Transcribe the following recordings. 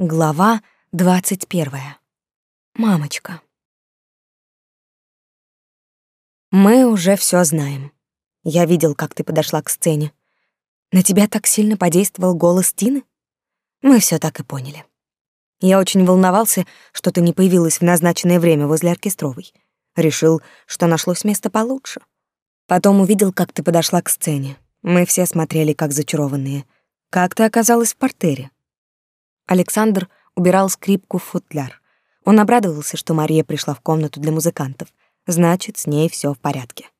Глава двадцать первая. Мамочка. Мы уже все знаем. Я видел, как ты подошла к сцене. На тебя так сильно подействовал голос Тины? Мы все так и поняли. Я очень волновался, что ты не появилась в назначенное время возле оркестровой. Решил, что нашлось место получше. Потом увидел, как ты подошла к сцене. Мы все смотрели, как зачарованные. Как ты оказалась в портере? Александр убирал скрипку в футляр. Он обрадовался, что Мария пришла в комнату для музыкантов. Значит, с ней все в порядке.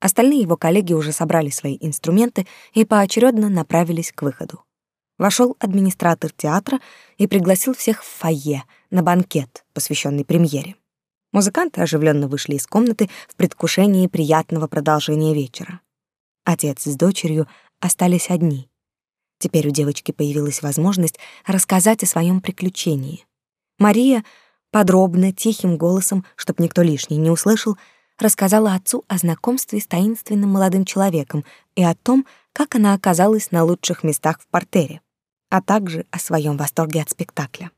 Остальные его коллеги уже собрали свои инструменты и поочередно направились к выходу. Вошел администратор театра и пригласил всех в фойе на банкет, посвященный премьере. Музыканты оживленно вышли из комнаты в предвкушении приятного продолжения вечера. Отец с дочерью остались одни — Теперь у девочки появилась возможность рассказать о своем приключении. Мария подробно, тихим голосом, чтоб никто лишний не услышал, рассказала отцу о знакомстве с таинственным молодым человеком и о том, как она оказалась на лучших местах в портере, а также о своем восторге от спектакля.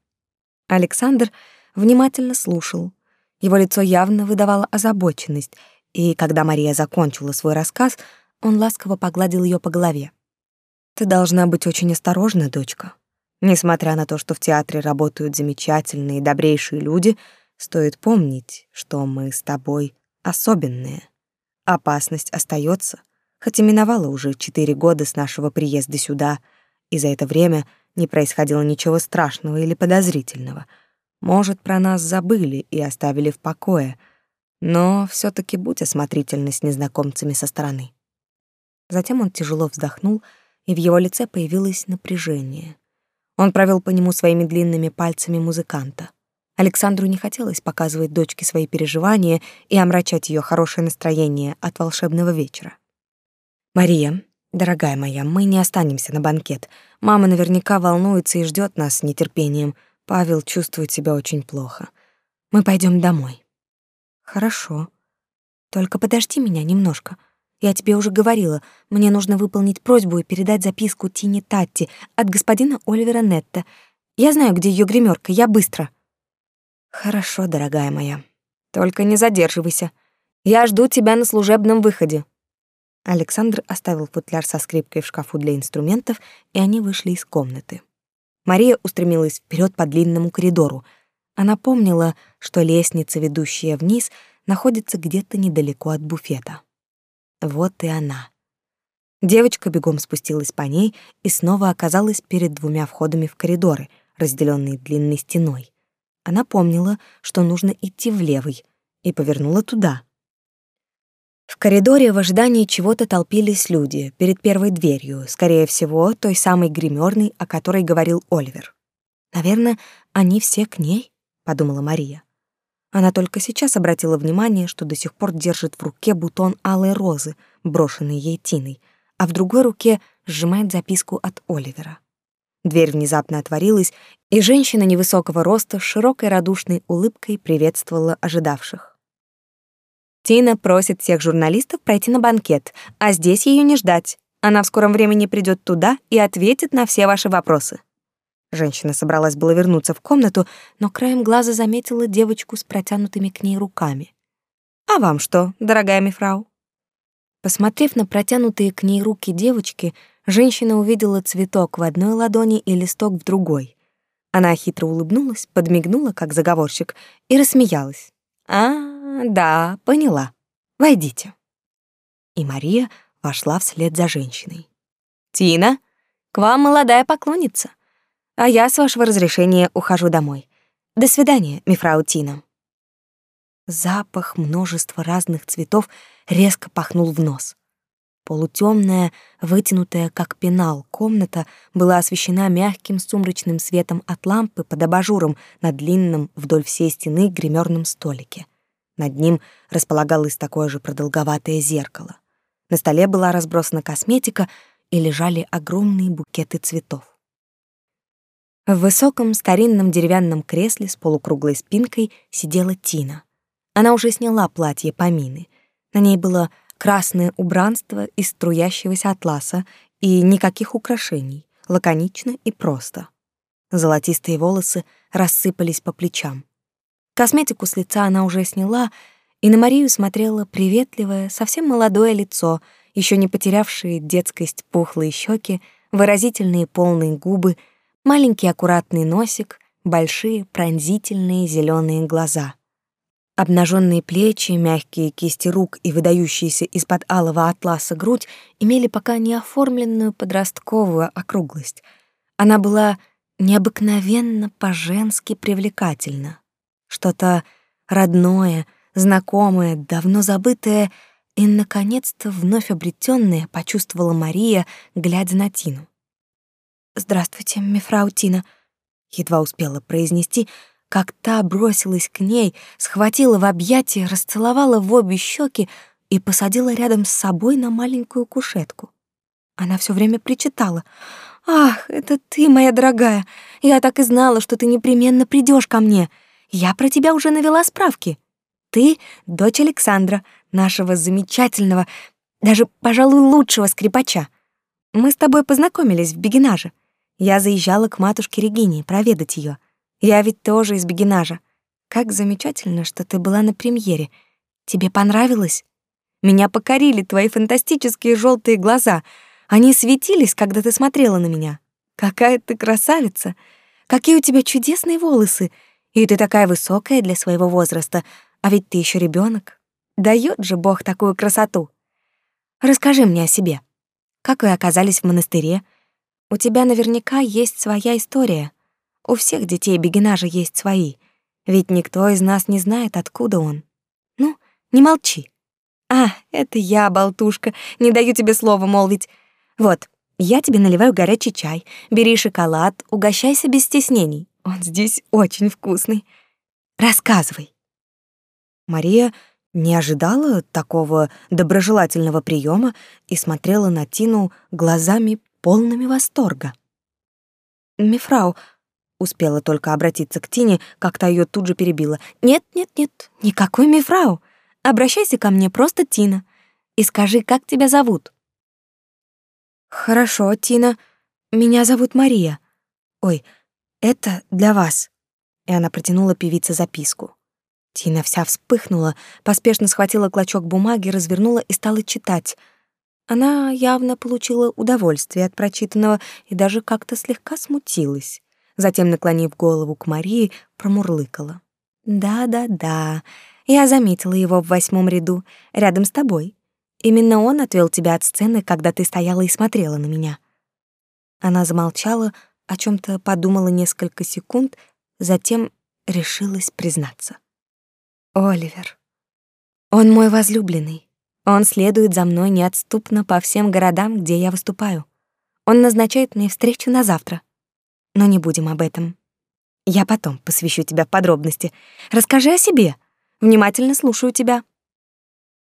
Александр внимательно слушал. Его лицо явно выдавало озабоченность, и когда Мария закончила свой рассказ, он ласково погладил ее по голове. Ты должна быть очень осторожна, дочка. Несмотря на то, что в театре работают замечательные, добрейшие люди, стоит помнить, что мы с тобой особенные. Опасность остается, хоть и миновало уже четыре года с нашего приезда сюда, и за это время не происходило ничего страшного или подозрительного. Может, про нас забыли и оставили в покое, но все таки будь осмотрительна с незнакомцами со стороны. Затем он тяжело вздохнул и в его лице появилось напряжение. Он провел по нему своими длинными пальцами музыканта. Александру не хотелось показывать дочке свои переживания и омрачать ее хорошее настроение от волшебного вечера. «Мария, дорогая моя, мы не останемся на банкет. Мама наверняка волнуется и ждет нас с нетерпением. Павел чувствует себя очень плохо. Мы пойдем домой». «Хорошо. Только подожди меня немножко. Я тебе уже говорила, мне нужно выполнить просьбу и передать записку Тине Татти от господина Оливера Нетта. Я знаю, где ее гримерка, я быстро. Хорошо, дорогая моя. Только не задерживайся. Я жду тебя на служебном выходе. Александр оставил футляр со скрипкой в шкафу для инструментов, и они вышли из комнаты. Мария устремилась вперед по длинному коридору. Она помнила, что лестница, ведущая вниз, находится где-то недалеко от буфета. Вот и она. Девочка бегом спустилась по ней и снова оказалась перед двумя входами в коридоры, разделенные длинной стеной. Она помнила, что нужно идти в левый, и повернула туда. В коридоре в ожидании чего-то толпились люди перед первой дверью, скорее всего, той самой гримерной, о которой говорил Оливер. Наверное, они все к ней, подумала Мария. Она только сейчас обратила внимание, что до сих пор держит в руке бутон алой розы, брошенный ей Тиной, а в другой руке сжимает записку от Оливера. Дверь внезапно отворилась, и женщина невысокого роста с широкой радушной улыбкой приветствовала ожидавших. Тина просит всех журналистов пройти на банкет, а здесь ее не ждать. Она в скором времени придет туда и ответит на все ваши вопросы. Женщина собралась было вернуться в комнату, но краем глаза заметила девочку с протянутыми к ней руками. «А вам что, дорогая мифрау?» Посмотрев на протянутые к ней руки девочки, женщина увидела цветок в одной ладони и листок в другой. Она хитро улыбнулась, подмигнула, как заговорщик, и рассмеялась. «А, да, поняла. Войдите». И Мария вошла вслед за женщиной. «Тина, к вам молодая поклонница а я, с вашего разрешения, ухожу домой. До свидания, мифрау Тина». Запах множества разных цветов резко пахнул в нос. Полутемная, вытянутая как пенал, комната была освещена мягким сумрачным светом от лампы под абажуром на длинном вдоль всей стены гримерном столике. Над ним располагалось такое же продолговатое зеркало. На столе была разбросана косметика и лежали огромные букеты цветов. В высоком старинном деревянном кресле с полукруглой спинкой сидела Тина. Она уже сняла платье помины. На ней было красное убранство из струящегося атласа и никаких украшений, лаконично и просто. Золотистые волосы рассыпались по плечам. Косметику с лица она уже сняла, и на Марию смотрело приветливое, совсем молодое лицо, еще не потерявшие детскость пухлые щеки, выразительные полные губы, маленький аккуратный носик, большие пронзительные зеленые глаза. Обнаженные плечи, мягкие кисти рук и выдающиеся из-под алого атласа грудь имели пока не оформленную подростковую округлость. Она была необыкновенно по-женски привлекательна. Что-то родное, знакомое, давно забытое и, наконец-то, вновь обретенное почувствовала Мария, глядя на Тину. «Здравствуйте, мифрау Тина», — едва успела произнести — как та бросилась к ней, схватила в объятия, расцеловала в обе щеки и посадила рядом с собой на маленькую кушетку. Она все время причитала. «Ах, это ты, моя дорогая! Я так и знала, что ты непременно придешь ко мне. Я про тебя уже навела справки. Ты — дочь Александра, нашего замечательного, даже, пожалуй, лучшего скрипача. Мы с тобой познакомились в Бегинаже. Я заезжала к матушке Регине проведать ее. Я ведь тоже из Бегинажа. Как замечательно, что ты была на премьере. Тебе понравилось? Меня покорили твои фантастические желтые глаза. Они светились, когда ты смотрела на меня. Какая ты красавица! Какие у тебя чудесные волосы! И ты такая высокая для своего возраста, а ведь ты еще ребенок. Дает же Бог такую красоту. Расскажи мне о себе. Как вы оказались в монастыре? У тебя наверняка есть своя история. У всех детей бегинажа есть свои, ведь никто из нас не знает, откуда он. Ну, не молчи. А, это я, болтушка, не даю тебе слова молвить. Вот, я тебе наливаю горячий чай, бери шоколад, угощайся без стеснений. Он здесь очень вкусный. Рассказывай. Мария не ожидала такого доброжелательного приема и смотрела на Тину глазами полными восторга. «Мифрау, Успела только обратиться к Тине, как та ее тут же перебила. «Нет, нет, нет, никакой мифрау. Обращайся ко мне просто Тина. И скажи, как тебя зовут?» «Хорошо, Тина. Меня зовут Мария. Ой, это для вас». И она протянула певице записку. Тина вся вспыхнула, поспешно схватила клочок бумаги, развернула и стала читать. Она явно получила удовольствие от прочитанного и даже как-то слегка смутилась затем, наклонив голову к Марии, промурлыкала. «Да-да-да, я заметила его в восьмом ряду, рядом с тобой. Именно он отвел тебя от сцены, когда ты стояла и смотрела на меня». Она замолчала, о чем то подумала несколько секунд, затем решилась признаться. «Оливер. Он мой возлюбленный. Он следует за мной неотступно по всем городам, где я выступаю. Он назначает мне встречу на завтра. Но не будем об этом. Я потом посвящу тебя в подробности. Расскажи о себе. Внимательно слушаю тебя.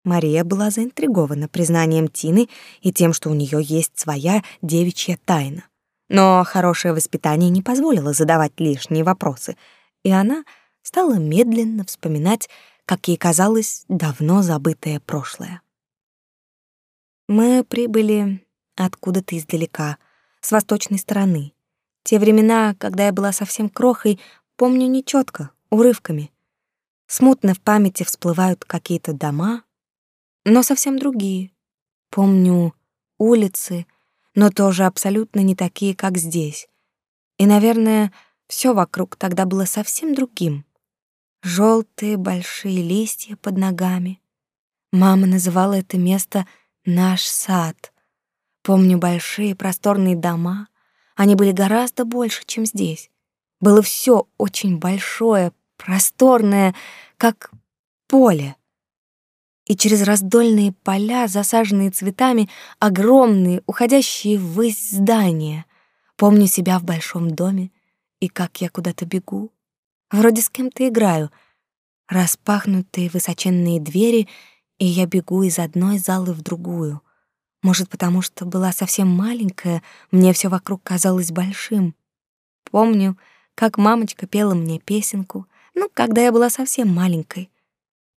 Мария была заинтригована признанием Тины и тем, что у нее есть своя девичья тайна. Но хорошее воспитание не позволило задавать лишние вопросы, и она стала медленно вспоминать, как ей казалось, давно забытое прошлое. Мы прибыли откуда-то издалека, с восточной стороны. Те времена, когда я была совсем крохой, помню нечётко, урывками. Смутно в памяти всплывают какие-то дома, но совсем другие. Помню улицы, но тоже абсолютно не такие, как здесь. И, наверное, всё вокруг тогда было совсем другим. Жёлтые большие листья под ногами. Мама называла это место «наш сад». Помню большие просторные дома, они были гораздо больше, чем здесь. Было все очень большое, просторное, как поле. И через раздольные поля, засаженные цветами, огромные, уходящие ввысь здания. Помню себя в большом доме и как я куда-то бегу. Вроде с кем-то играю. Распахнутые высоченные двери, и я бегу из одной залы в другую — может, потому что была совсем маленькая, мне все вокруг казалось большим. Помню, как мамочка пела мне песенку, ну, когда я была совсем маленькой.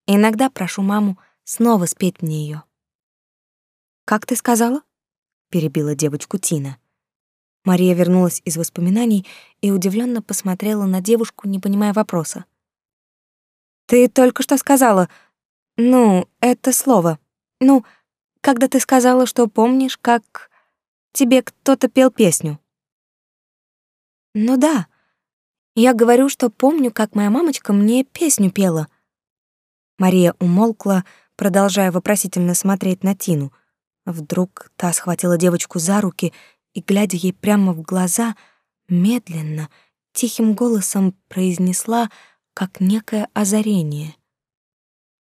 иногда прошу маму снова спеть мне ее. «Как ты сказала?» — перебила девочку Тина. Мария вернулась из воспоминаний и удивленно посмотрела на девушку, не понимая вопроса. Ты только что сказала, ну, это слово. Ну, когда ты сказала, что помнишь, как тебе кто-то пел песню. Ну да. Я говорю, что помню, как моя мамочка мне песню пела. Мария умолкла, продолжая вопросительно смотреть на Тину. Вдруг та схватила девочку за руки и, глядя ей прямо в глаза, медленно, тихим голосом произнесла, как некое озарение.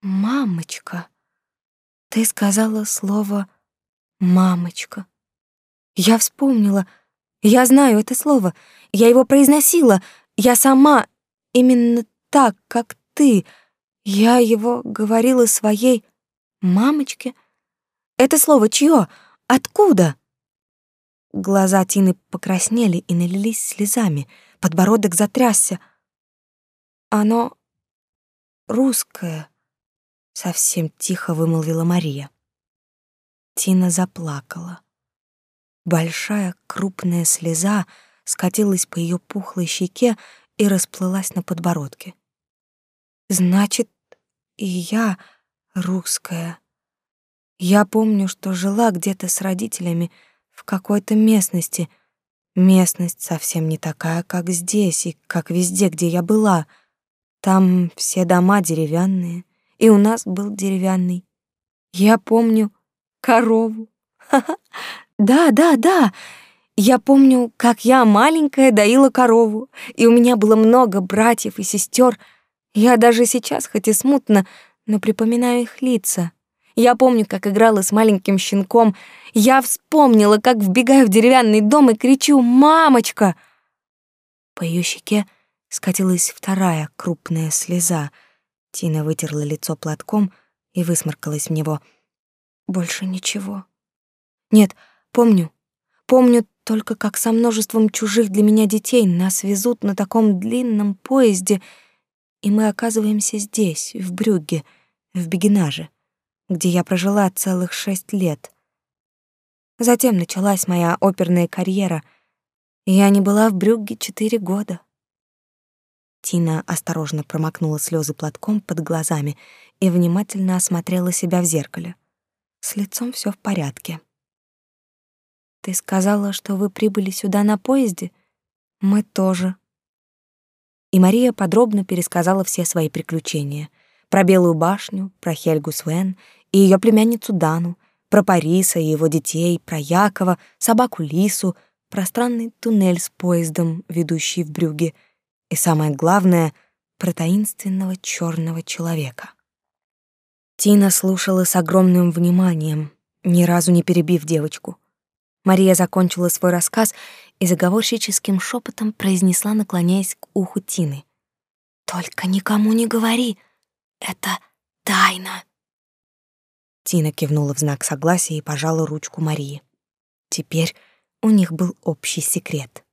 «Мамочка, ты сказала слово «мамочка». Я вспомнила, я знаю это слово, я его произносила, я сама, именно так, как ты, я его говорила своей мамочке. Это слово чье? Откуда?» Глаза Тины покраснели и налились слезами, подбородок затрясся. «Оно русское», — совсем тихо вымолвила Мария. Тина заплакала. Большая крупная слеза скатилась по ее пухлой щеке и расплылась на подбородке. «Значит, и я русская. Я помню, что жила где-то с родителями в какой-то местности. Местность совсем не такая, как здесь и как везде, где я была. Там все дома деревянные, и у нас был деревянный. Я помню корову. Да, да, да. Я помню, как я маленькая доила корову, и у меня было много братьев и сестер. Я даже сейчас, хоть и смутно, но припоминаю их лица. Я помню, как играла с маленьким щенком. Я вспомнила, как вбегаю в деревянный дом и кричу «Мамочка!». По ее щеке скатилась вторая крупная слеза. Тина вытерла лицо платком и высморкалась в него. Больше ничего. Нет, помню. Помню только, как со множеством чужих для меня детей нас везут на таком длинном поезде, и мы оказываемся здесь, в Брюгге, в Бегенаже где я прожила целых шесть лет. Затем началась моя оперная карьера. Я не была в Брюгге четыре года. Тина осторожно промокнула слезы платком под глазами и внимательно осмотрела себя в зеркале. С лицом все в порядке. Ты сказала, что вы прибыли сюда на поезде? Мы тоже. И Мария подробно пересказала все свои приключения — про Белую башню, про Хельгу Свен и ее племянницу Дану, про Париса и его детей, про Якова, собаку Лису, про странный туннель с поездом, ведущий в Брюге, и самое главное — про таинственного черного человека. Тина слушала с огромным вниманием, ни разу не перебив девочку. Мария закончила свой рассказ и заговорщическим шепотом произнесла, наклоняясь к уху Тины. «Только никому не говори, это тайна. Тина кивнула в знак согласия и пожала ручку Марии. Теперь у них был общий секрет.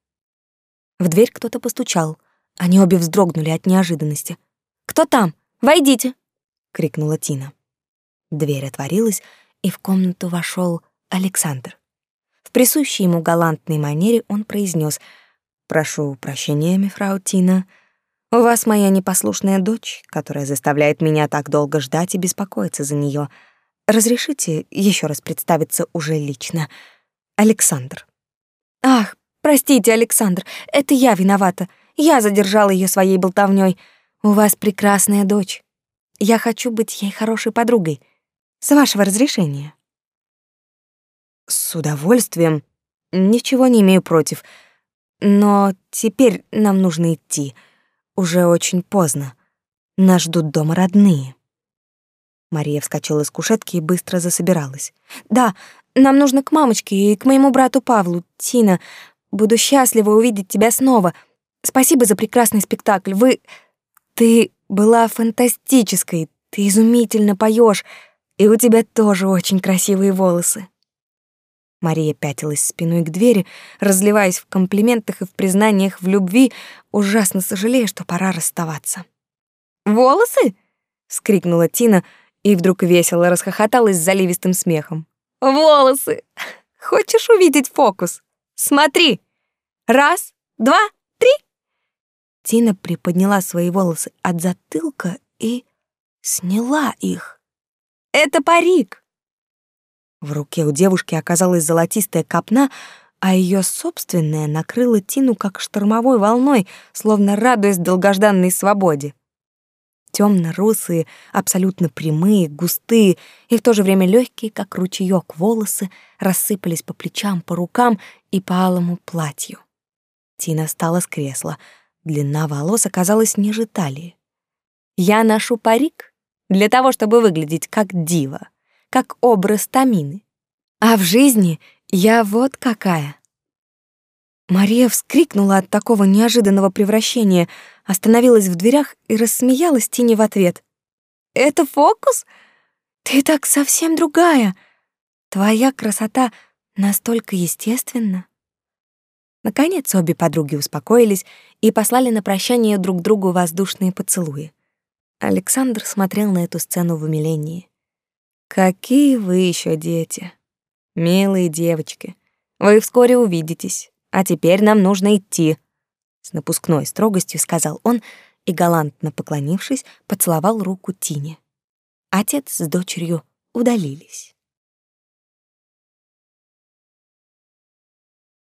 В дверь кто-то постучал. Они обе вздрогнули от неожиданности. «Кто там? Войдите!» — крикнула Тина. Дверь отворилась, и в комнату вошел Александр. В присущей ему галантной манере он произнес: «Прошу прощения, мифрау Тина, у вас моя непослушная дочь, которая заставляет меня так долго ждать и беспокоиться за нее. Разрешите еще раз представиться уже лично. Александр. Ах, простите, Александр, это я виновата. Я задержала ее своей болтовней. У вас прекрасная дочь. Я хочу быть ей хорошей подругой. С вашего разрешения. С удовольствием. Ничего не имею против. Но теперь нам нужно идти. Уже очень поздно. Нас ждут дома родные. Мария вскочила с кушетки и быстро засобиралась. «Да, нам нужно к мамочке и к моему брату Павлу. Тина, буду счастлива увидеть тебя снова. Спасибо за прекрасный спектакль. Вы... Ты была фантастической, ты изумительно поешь, и у тебя тоже очень красивые волосы». Мария пятилась спиной к двери, разливаясь в комплиментах и в признаниях в любви, ужасно сожалея, что пора расставаться. «Волосы?» — вскрикнула Тина и вдруг весело расхохоталась заливистым смехом. «Волосы! Хочешь увидеть фокус? Смотри!» Раз, два, три!» Тина приподняла свои волосы от затылка и сняла их. «Это парик!» В руке у девушки оказалась золотистая копна, а ее собственная накрыла Тину как штормовой волной, словно радуясь долгожданной свободе. Темно-русые, абсолютно прямые, густые и в то же время легкие, как ручеек, волосы рассыпались по плечам, по рукам и по алому платью. Тина встала с кресла. Длина волос оказалась ниже талии. «Я ношу парик для того, чтобы выглядеть как дива, как образ Тамины. А в жизни я вот какая». Мария вскрикнула от такого неожиданного превращения, остановилась в дверях и рассмеялась Тине в ответ. «Это фокус? Ты так совсем другая. Твоя красота настолько естественна». Наконец обе подруги успокоились и послали на прощание друг другу воздушные поцелуи. Александр смотрел на эту сцену в умилении. «Какие вы еще дети! Милые девочки! Вы вскоре увидитесь. А теперь нам нужно идти, с напускной строгостью сказал он и галантно поклонившись, поцеловал руку Тине. Отец с дочерью удалились.